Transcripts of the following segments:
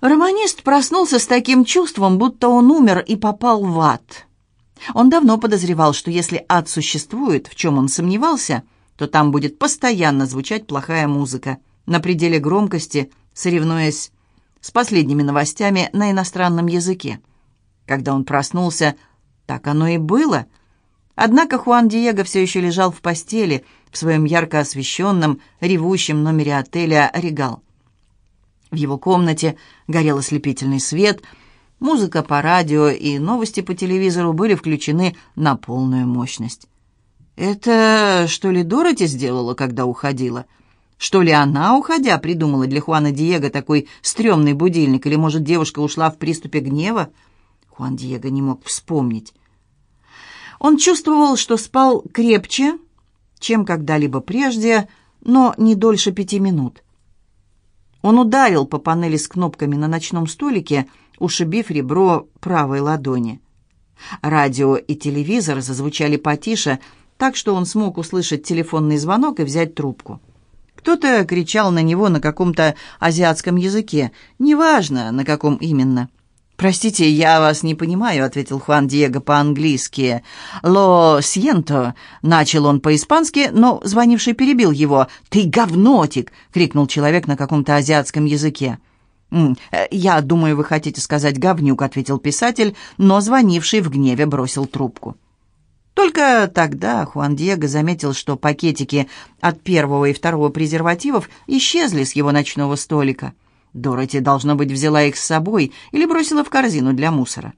Романист проснулся с таким чувством, будто он умер и попал в ад. Он давно подозревал, что если ад существует, в чем он сомневался, то там будет постоянно звучать плохая музыка, на пределе громкости, соревнуясь с последними новостями на иностранном языке. Когда он проснулся, так оно и было. Однако Хуан Диего все еще лежал в постели, в своем ярко освещенном, ревущем номере отеля «Регал». В его комнате горел ослепительный свет, музыка по радио и новости по телевизору были включены на полную мощность. «Это что ли Дороти сделала, когда уходила?» Что ли она, уходя, придумала для Хуана Диего такой стрёмный будильник? Или, может, девушка ушла в приступе гнева? Хуан Диего не мог вспомнить. Он чувствовал, что спал крепче, чем когда-либо прежде, но не дольше пяти минут. Он ударил по панели с кнопками на ночном столике, ушибив ребро правой ладони. Радио и телевизор зазвучали потише, так что он смог услышать телефонный звонок и взять трубку. Кто-то кричал на него на каком-то азиатском языке, неважно, на каком именно. «Простите, я вас не понимаю», — ответил Хуан Диего по-английски. «Ло сьенто», — начал он по-испански, но звонивший перебил его. «Ты говнотик!» — крикнул человек на каком-то азиатском языке. «Я думаю, вы хотите сказать говнюк», — ответил писатель, но звонивший в гневе бросил трубку. Только тогда Хуан Диего заметил, что пакетики от первого и второго презервативов исчезли с его ночного столика. Дороти, должно быть, взяла их с собой или бросила в корзину для мусора.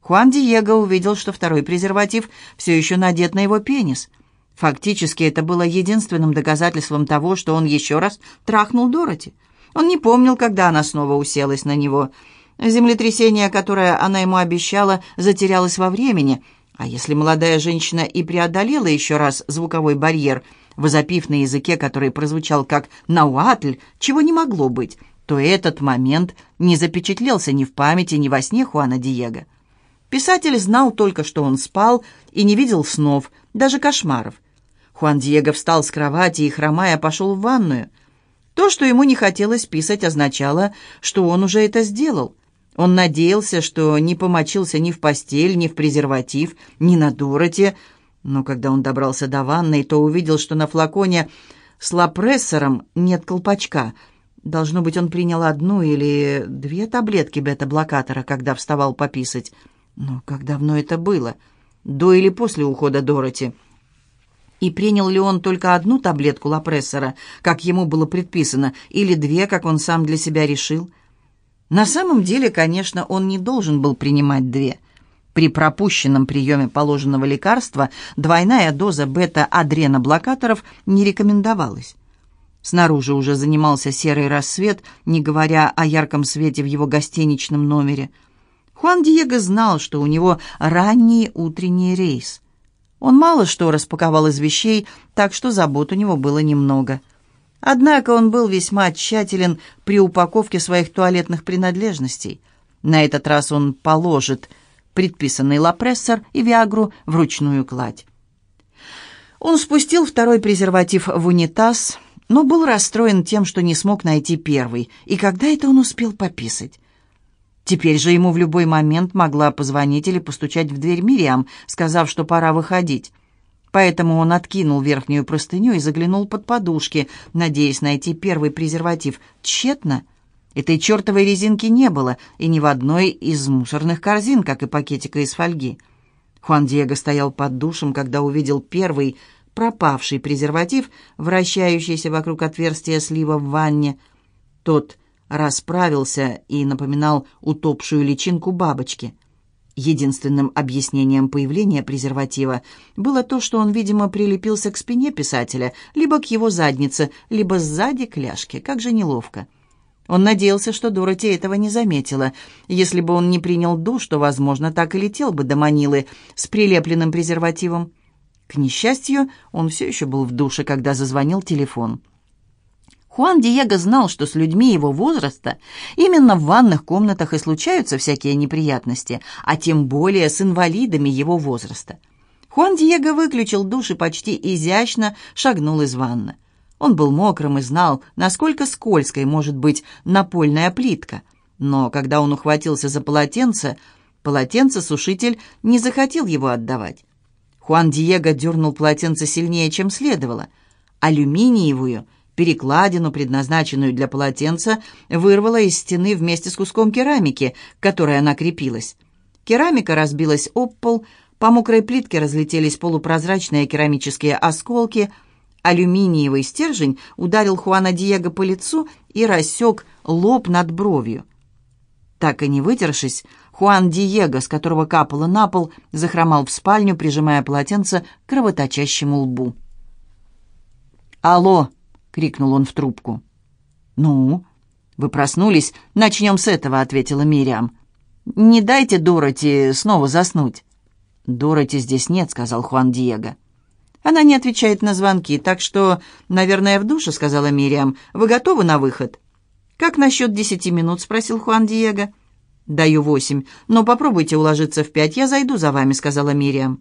Хуан Диего увидел, что второй презерватив все еще надет на его пенис. Фактически это было единственным доказательством того, что он еще раз трахнул Дороти. Он не помнил, когда она снова уселась на него. Землетрясение, которое она ему обещала, затерялось во времени. А если молодая женщина и преодолела еще раз звуковой барьер, возопив на языке, который прозвучал как «науатль», чего не могло быть – то этот момент не запечатлелся ни в памяти, ни во сне Хуана Диего. Писатель знал только, что он спал и не видел снов, даже кошмаров. Хуан Диего встал с кровати и, хромая, пошел в ванную. То, что ему не хотелось писать, означало, что он уже это сделал. Он надеялся, что не помочился ни в постель, ни в презерватив, ни на Дороте, но когда он добрался до ванной, то увидел, что на флаконе с лапрессором нет колпачка, Должно быть, он принял одну или две таблетки бета-блокатора, когда вставал пописать. Но как давно это было? До или после ухода Дороти? И принял ли он только одну таблетку лапрессора, как ему было предписано, или две, как он сам для себя решил? На самом деле, конечно, он не должен был принимать две. При пропущенном приеме положенного лекарства двойная доза бета-адреноблокаторов не рекомендовалась. Снаружи уже занимался серый рассвет, не говоря о ярком свете в его гостиничном номере. Хуан Диего знал, что у него ранний утренний рейс. Он мало что распаковал из вещей, так что забот у него было немного. Однако он был весьма тщателен при упаковке своих туалетных принадлежностей. На этот раз он положит предписанный лапрессор и виагру в ручную кладь. Он спустил второй презерватив в унитаз – но был расстроен тем, что не смог найти первый, и когда это он успел пописать. Теперь же ему в любой момент могла позвонить или постучать в дверь Мириам, сказав, что пора выходить. Поэтому он откинул верхнюю простыню и заглянул под подушки, надеясь найти первый презерватив. Тщетно. Этой чертовой резинки не было, и ни в одной из мусорных корзин, как и пакетика из фольги. Хуан Диего стоял под душем, когда увидел первый пропавший презерватив, вращающийся вокруг отверстия слива в ванне. Тот расправился и напоминал утопшую личинку бабочки. Единственным объяснением появления презерватива было то, что он, видимо, прилепился к спине писателя, либо к его заднице, либо сзади к ляжке. Как же неловко. Он надеялся, что Дороти этого не заметила. Если бы он не принял душ, то, возможно, так и летел бы до Манилы с прилепленным презервативом. К несчастью, он все еще был в душе, когда зазвонил телефон. Хуан Диего знал, что с людьми его возраста именно в ванных комнатах и случаются всякие неприятности, а тем более с инвалидами его возраста. Хуан Диего выключил душ и почти изящно шагнул из ванны. Он был мокрым и знал, насколько скользкой может быть напольная плитка. Но когда он ухватился за полотенце, полотенце-сушитель не захотел его отдавать. Хуан Диего дернул полотенце сильнее, чем следовало. Алюминиевую перекладину, предназначенную для полотенца, вырвала из стены вместе с куском керамики, к которой она крепилась. Керамика разбилась об пол, по мокрой плитке разлетелись полупрозрачные керамические осколки. Алюминиевый стержень ударил Хуана Диего по лицу и рассек лоб над бровью. Так и не вытершись, Хуан Диего, с которого капало на пол, захромал в спальню, прижимая полотенце к кровоточащему лбу. «Алло!» — крикнул он в трубку. «Ну?» «Вы проснулись? Начнем с этого», — ответила Мириам. «Не дайте Дороти снова заснуть». «Дороти здесь нет», — сказал Хуан Диего. «Она не отвечает на звонки, так что, наверное, в душе», — сказала Мириам. «Вы готовы на выход?» «Как насчет десяти минут?» — спросил Хуан Диего. «Даю восемь, но попробуйте уложиться в пять, я зайду за вами», — сказала Мириам.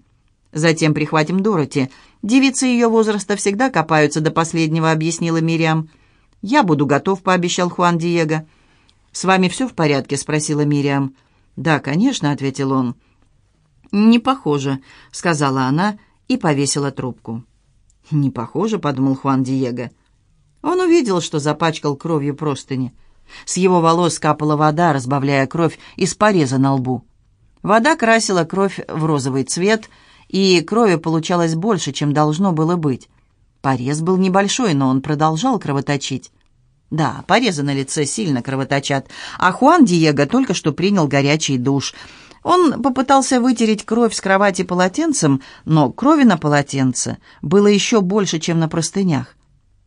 «Затем прихватим Дороти. Девицы ее возраста всегда копаются до последнего», — объяснила Мириам. «Я буду готов», — пообещал Хуан Диего. «С вами все в порядке?» — спросила Мириам. «Да, конечно», — ответил он. «Не похоже», — сказала она и повесила трубку. «Не похоже», — подумал Хуан Диего. Он увидел, что запачкал кровью простыни. С его волос капала вода, разбавляя кровь из пореза на лбу. Вода красила кровь в розовый цвет, и крови получалось больше, чем должно было быть. Порез был небольшой, но он продолжал кровоточить. Да, порезы на лице сильно кровоточат, а Хуан Диего только что принял горячий душ. Он попытался вытереть кровь с кровати полотенцем, но крови на полотенце было еще больше, чем на простынях.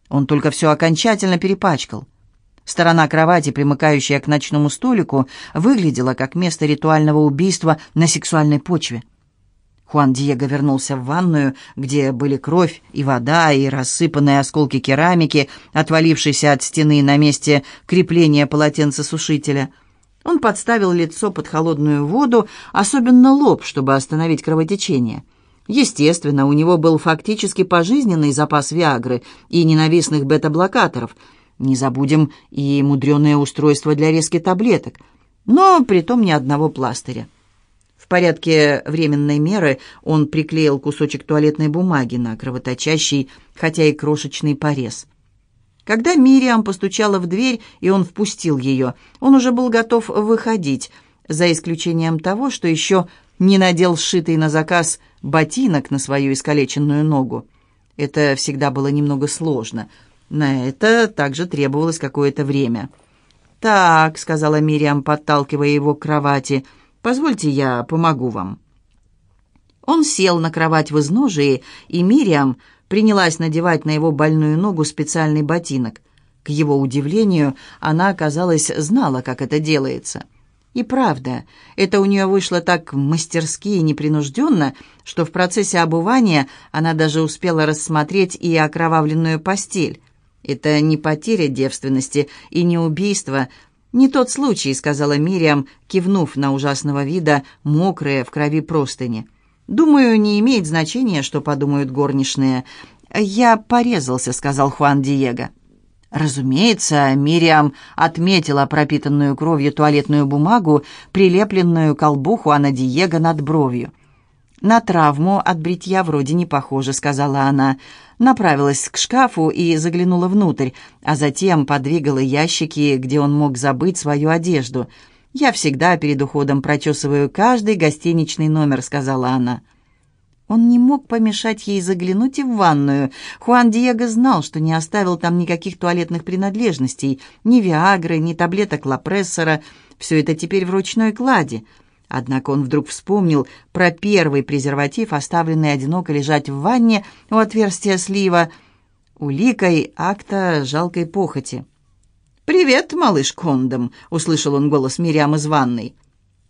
Он только все окончательно перепачкал. Сторона кровати, примыкающая к ночному столику, выглядела как место ритуального убийства на сексуальной почве. Хуан Диего вернулся в ванную, где были кровь и вода, и рассыпанные осколки керамики, отвалившиеся от стены на месте крепления полотенцесушителя. Он подставил лицо под холодную воду, особенно лоб, чтобы остановить кровотечение. Естественно, у него был фактически пожизненный запас Виагры и ненавистных бета-блокаторов – не забудем и мудреное устройство для резки таблеток, но притом ни одного пластыря. В порядке временной меры он приклеил кусочек туалетной бумаги на кровоточащий, хотя и крошечный порез. Когда Мириам постучала в дверь, и он впустил ее, он уже был готов выходить, за исключением того, что еще не надел сшитый на заказ ботинок на свою искалеченную ногу. Это всегда было немного сложно — на это также требовалось какое-то время. «Так», — сказала Мириам, подталкивая его к кровати, — «позвольте я помогу вам». Он сел на кровать в изножии, и Мириам принялась надевать на его больную ногу специальный ботинок. К его удивлению, она, оказалось, знала, как это делается. И правда, это у нее вышло так мастерски и непринужденно, что в процессе обувания она даже успела рассмотреть и окровавленную постель. «Это не потеря девственности и не убийство. Не тот случай», — сказала Мириам, кивнув на ужасного вида мокрые в крови простыни. «Думаю, не имеет значения, что подумают горничные». «Я порезался», — сказал Хуан Диего. Разумеется, Мириам отметила пропитанную кровью туалетную бумагу, прилепленную к колбу Хуана Диего над бровью. «На травму от бритья вроде не похоже», — сказала она направилась к шкафу и заглянула внутрь, а затем подвигала ящики, где он мог забыть свою одежду. «Я всегда перед уходом прочесываю каждый гостиничный номер», — сказала она. Он не мог помешать ей заглянуть и в ванную. Хуан Диего знал, что не оставил там никаких туалетных принадлежностей, ни Виагры, ни таблеток Лапрессора. Все это теперь в ручной кладе. Однако он вдруг вспомнил про первый презерватив, оставленный одиноко лежать в ванне у отверстия слива, уликой акта жалкой похоти. «Привет, малыш Кондом!» — услышал он голос Мириам из ванной.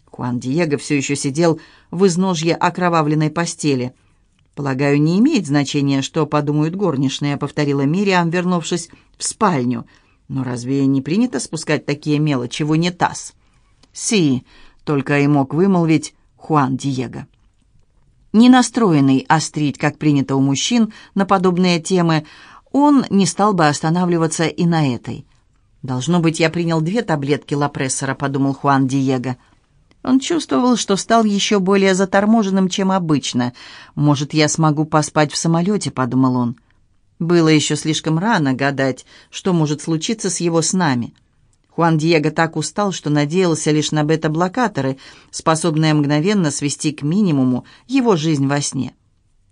Хуан Диего все еще сидел в изножье окровавленной постели. «Полагаю, не имеет значения, что подумают горничные», — повторила Мириам, вернувшись в спальню. «Но разве не принято спускать такие мелочи в унитаз?» «Си», только и мог вымолвить Хуан Диего. Не настроенный острить, как принято у мужчин, на подобные темы, он не стал бы останавливаться и на этой. «Должно быть, я принял две таблетки лапрессора», — подумал Хуан Диего. Он чувствовал, что стал еще более заторможенным, чем обычно. «Может, я смогу поспать в самолете», — подумал он. Было еще слишком рано гадать, что может случиться с его снами. Хуан Диего так устал, что надеялся лишь на бета-блокаторы, способные мгновенно свести к минимуму его жизнь во сне.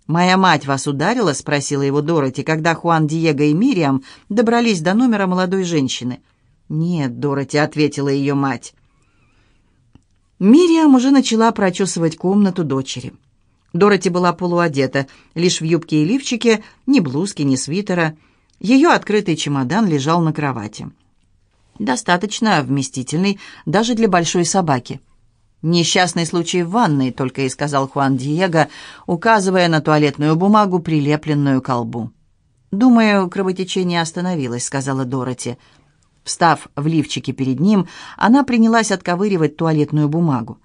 «Моя мать вас ударила?» — спросила его Дороти, когда Хуан Диего и Мириам добрались до номера молодой женщины. «Нет, Дороти», — ответила ее мать. Мириам уже начала прочесывать комнату дочери. Дороти была полуодета, лишь в юбке и лифчике, ни блузки, ни свитера. Ее открытый чемодан лежал на кровати. Достаточно вместительный даже для большой собаки. «Несчастный случай в ванной», — только и сказал Хуан Диего, указывая на туалетную бумагу, прилепленную к колбу. «Думаю, кровотечение остановилось», — сказала Дороти. Встав в лифчике перед ним, она принялась отковыривать туалетную бумагу.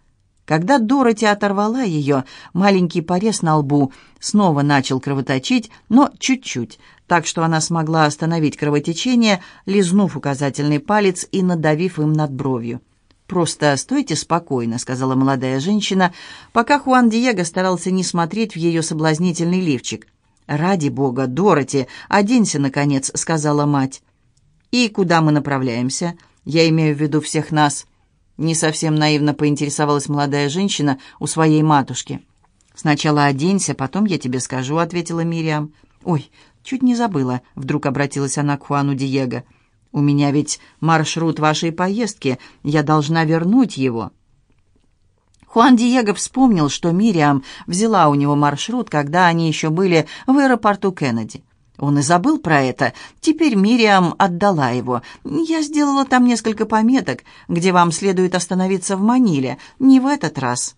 Когда Дороти оторвала ее, маленький порез на лбу снова начал кровоточить, но чуть-чуть, так что она смогла остановить кровотечение, лизнув указательный палец и надавив им над бровью. «Просто стойте спокойно», — сказала молодая женщина, пока Хуан Диего старался не смотреть в ее соблазнительный лифчик. «Ради бога, Дороти, оденься, наконец», — сказала мать. «И куда мы направляемся? Я имею в виду всех нас». Не совсем наивно поинтересовалась молодая женщина у своей матушки. «Сначала оденься, потом я тебе скажу», — ответила Мириам. «Ой, чуть не забыла», — вдруг обратилась она к Хуану Диего. У меня ведь маршрут вашей поездки, я должна вернуть его». Хуан Диего вспомнил, что Мириам взяла у него маршрут, когда они еще были в аэропорту Кеннеди. Он и забыл про это. Теперь Мириам отдала его. «Я сделала там несколько пометок, где вам следует остановиться в Маниле. Не в этот раз».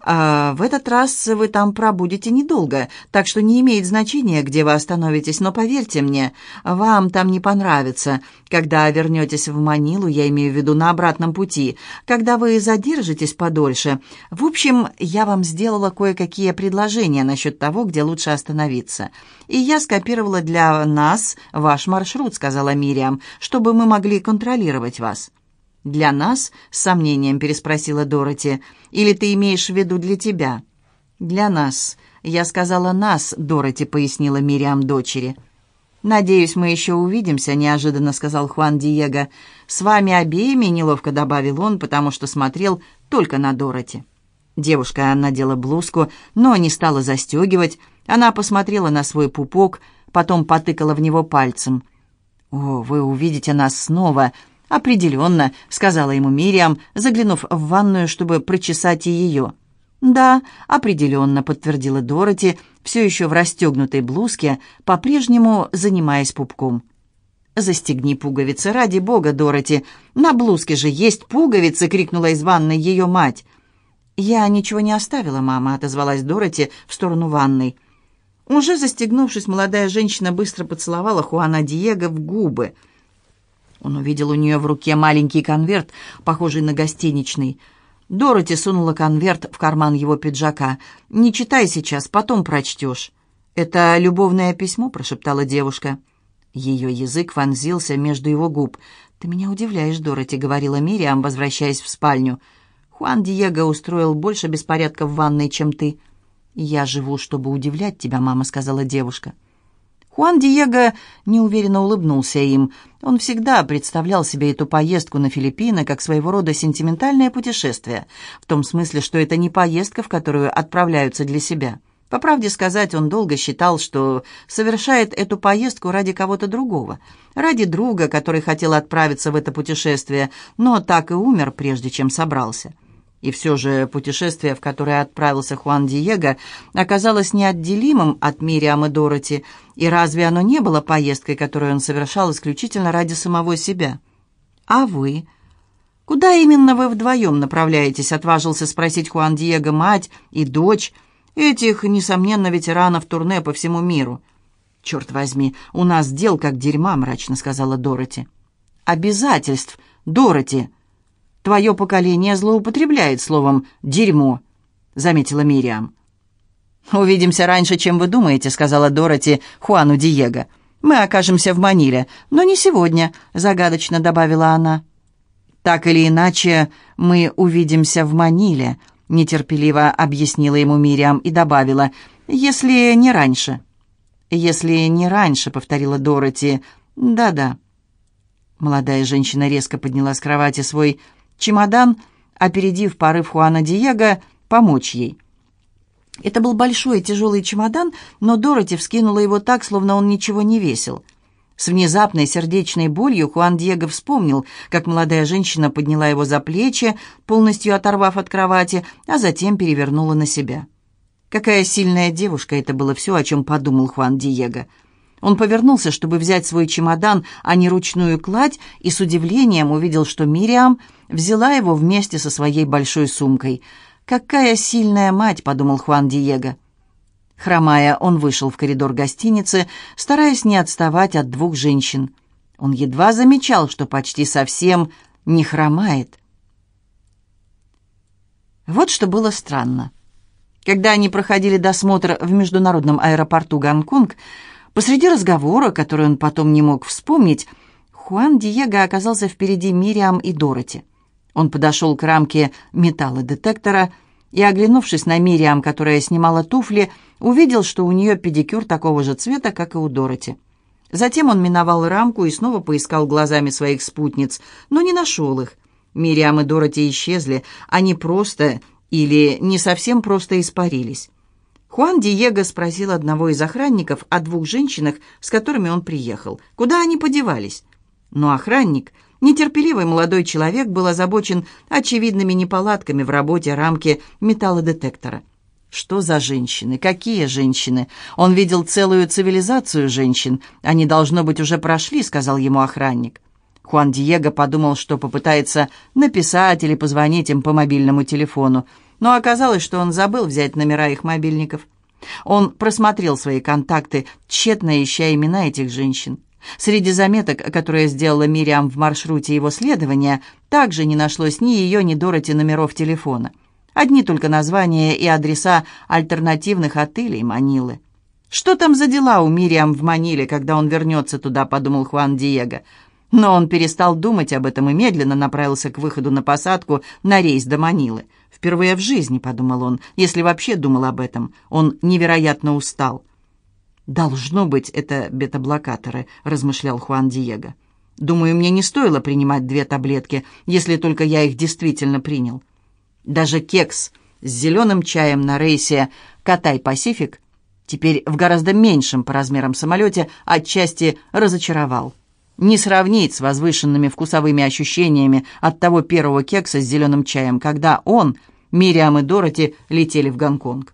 А в этот раз вы там пробудете недолго, так что не имеет значения, где вы остановитесь, но поверьте мне, вам там не понравится. Когда вернетесь в Манилу, я имею в виду на обратном пути, когда вы задержитесь подольше. В общем, я вам сделала кое-какие предложения насчет того, где лучше остановиться. И я скопировала для нас ваш маршрут, сказала Мириам, чтобы мы могли контролировать вас. «Для нас?» — с сомнением переспросила Дороти. «Или ты имеешь в виду для тебя?» «Для нас. Я сказала «нас», — Дороти пояснила Мириам дочери. «Надеюсь, мы еще увидимся», — неожиданно сказал Хуан Диего. «С вами обеими», — неловко добавил он, потому что смотрел только на Дороти. Девушка надела блузку, но не стала застегивать. Она посмотрела на свой пупок, потом потыкала в него пальцем. «О, вы увидите нас снова», «Определенно», — сказала ему Мириам, заглянув в ванную, чтобы прочесать и ее. «Да, определенно», — подтвердила Дороти, все еще в расстегнутой блузке, по-прежнему занимаясь пупком. «Застегни пуговицы, ради бога, Дороти! На блузке же есть пуговицы!» — крикнула из ванной ее мать. «Я ничего не оставила, мама», — отозвалась Дороти в сторону ванной. Уже застегнувшись, молодая женщина быстро поцеловала Хуана Диего в губы — он увидел у нее в руке маленький конверт, похожий на гостиничный. Дороти сунула конверт в карман его пиджака. «Не читай сейчас, потом прочтешь». «Это любовное письмо?» – прошептала девушка. Ее язык вонзился между его губ. «Ты меня удивляешь, Дороти», — говорила Мириам, возвращаясь в спальню. «Хуан Диего устроил больше беспорядка в ванной, чем ты». «Я живу, чтобы удивлять тебя, мама», — сказала девушка. Хуан Диего неуверенно улыбнулся им. Он всегда представлял себе эту поездку на Филиппины как своего рода сентиментальное путешествие, в том смысле, что это не поездка, в которую отправляются для себя. По правде сказать, он долго считал, что совершает эту поездку ради кого-то другого, ради друга, который хотел отправиться в это путешествие, но так и умер, прежде чем собрался. И все же путешествие, в которое отправился Хуан Диего, оказалось неотделимым от Мириам и Дороти, и разве оно не было поездкой, которую он совершал исключительно ради самого себя? «А вы?» «Куда именно вы вдвоем направляетесь?» — отважился спросить Хуан Диего мать и дочь, этих, несомненно, ветеранов турне по всему миру. «Черт возьми, у нас дел как дерьма», — мрачно сказала Дороти. «Обязательств, Дороти!» Твое поколение злоупотребляет словом «дерьмо», — заметила Мириам. «Увидимся раньше, чем вы думаете», — сказала Дороти Хуану Диего. Мы окажемся в Маниле, но не сегодня», — загадочно добавила она. «Так или иначе, мы увидимся в Маниле», — нетерпеливо объяснила ему Мириам и добавила, «если не раньше». «Если не раньше», — повторила Дороти. «Да-да». Молодая женщина резко подняла с кровати свой чемодан, опередив порыв Хуана Диего помочь ей. Это был большой и тяжелый чемодан, но Дороти вскинула его так, словно он ничего не весил. С внезапной сердечной болью Хуан Диего вспомнил, как молодая женщина подняла его за плечи, полностью оторвав от кровати, а затем перевернула на себя. Какая сильная девушка, это было все, о чем подумал Хуан Диего. Он повернулся, чтобы взять свой чемодан, а не ручную кладь, и с удивлением увидел, что Мириам взяла его вместе со своей большой сумкой – «Какая сильная мать!» — подумал Хуан Диего. Хромая, он вышел в коридор гостиницы, стараясь не отставать от двух женщин. Он едва замечал, что почти совсем не хромает. Вот что было странно. Когда они проходили досмотр в международном аэропорту Гонконг, посреди разговора, который он потом не мог вспомнить, Хуан Диего оказался впереди Мириам и Дороти. Он подошел к рамке металлодетектора и, оглянувшись на Мириам, которая снимала туфли, увидел, что у нее педикюр такого же цвета, как и у Дороти. Затем он миновал рамку и снова поискал глазами своих спутниц, но не нашел их. Мириам и Дороти исчезли, они просто или не совсем просто испарились. Хуан Диего спросил одного из охранников о двух женщинах, с которыми он приехал. Куда они подевались? Но охранник Нетерпеливый молодой человек был озабочен очевидными неполадками в работе рамки металлодетектора. Что за женщины? Какие женщины? Он видел целую цивилизацию женщин. Они, должно быть, уже прошли, сказал ему охранник. Хуан Диего подумал, что попытается написать или позвонить им по мобильному телефону, но оказалось, что он забыл взять номера их мобильников. Он просмотрел свои контакты, тщетно ища имена этих женщин. Среди заметок, которые сделала Мириам в маршруте его следования, также не нашлось ни ее, ни Дороти номеров телефона. Одни только названия и адреса альтернативных отелей Манилы. «Что там за дела у Мириам в Маниле, когда он вернется туда?» – подумал Хуан Диего. Но он перестал думать об этом и медленно направился к выходу на посадку на рейс до Манилы. «Впервые в жизни», — подумал он, — «если вообще думал об этом». Он невероятно устал. «Должно быть, это бета-блокаторы», — размышлял Хуан Диего. «Думаю, мне не стоило принимать две таблетки, если только я их действительно принял. Даже кекс с зеленым чаем на рейсе «Катай-Пасифик» теперь в гораздо меньшем по размерам самолете отчасти разочаровал. Не сравнить с возвышенными вкусовыми ощущениями от того первого кекса с зеленым чаем, когда он, Мириам и Дороти летели в Гонконг.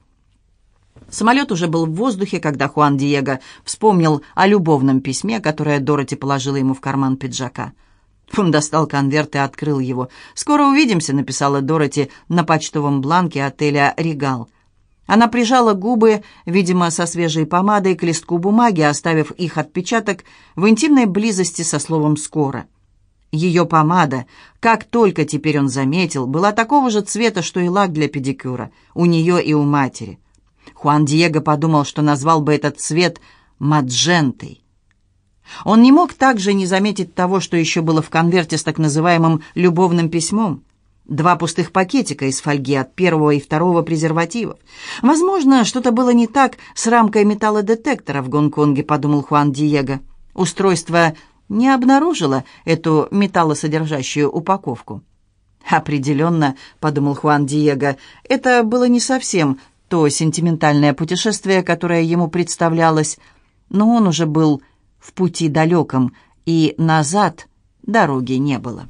Самолет уже был в воздухе, когда Хуан Диего вспомнил о любовном письме, которое Дороти положила ему в карман пиджака. Он достал конверт и открыл его. «Скоро увидимся», — написала Дороти на почтовом бланке отеля «Регал». Она прижала губы, видимо, со свежей помадой, к листку бумаги, оставив их отпечаток в интимной близости со словом «скоро». Ее помада, как только теперь он заметил, была такого же цвета, что и лак для педикюра, у нее и у матери. Хуан Диего подумал, что назвал бы этот цвет маджентой. Он не мог также не заметить того, что еще было в конверте с так называемым «любовным письмом». Два пустых пакетика из фольги от первого и второго презервативов. Возможно, что-то было не так с рамкой металлодетектора в Гонконге, подумал Хуан Диего. Устройство не обнаружило эту металлосодержащую упаковку. «Определенно», — подумал Хуан Диего, — «это было не совсем то сентиментальное путешествие, которое ему представлялось, но он уже был в пути далеком, и назад дороги не было.